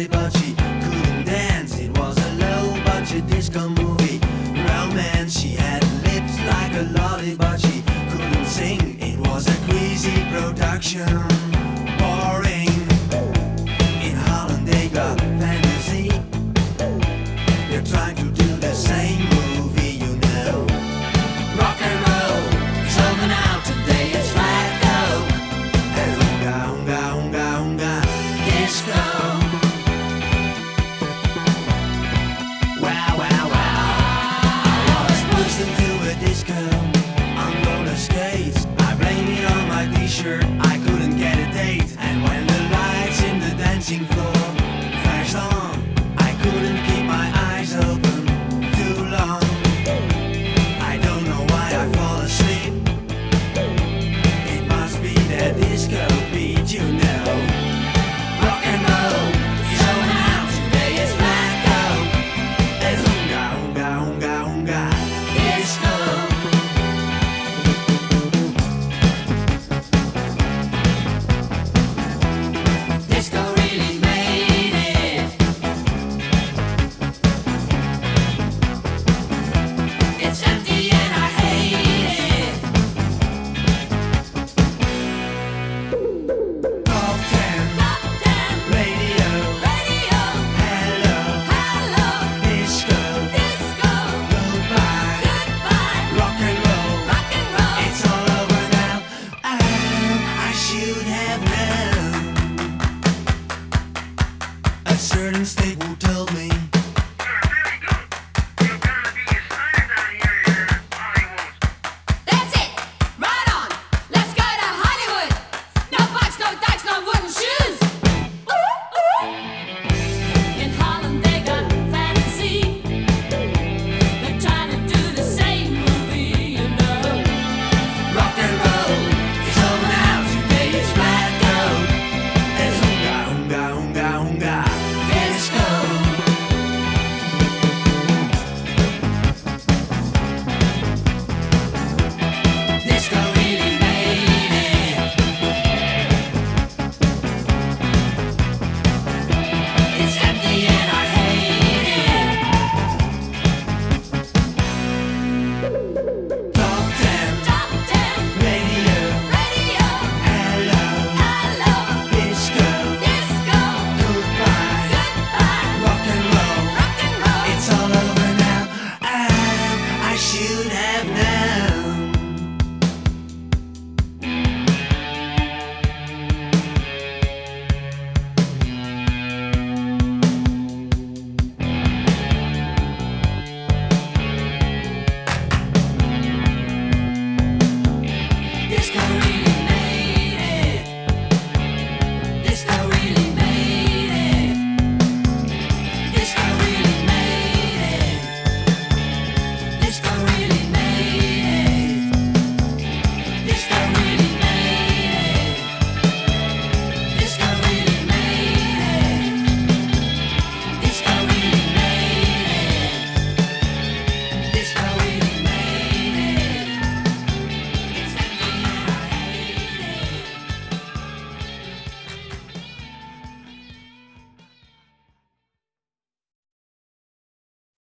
play, but she couldn't dance. It was a low budget disco movie. Romance, she had lips like a lolly, but she couldn't sing. It was a greasy production.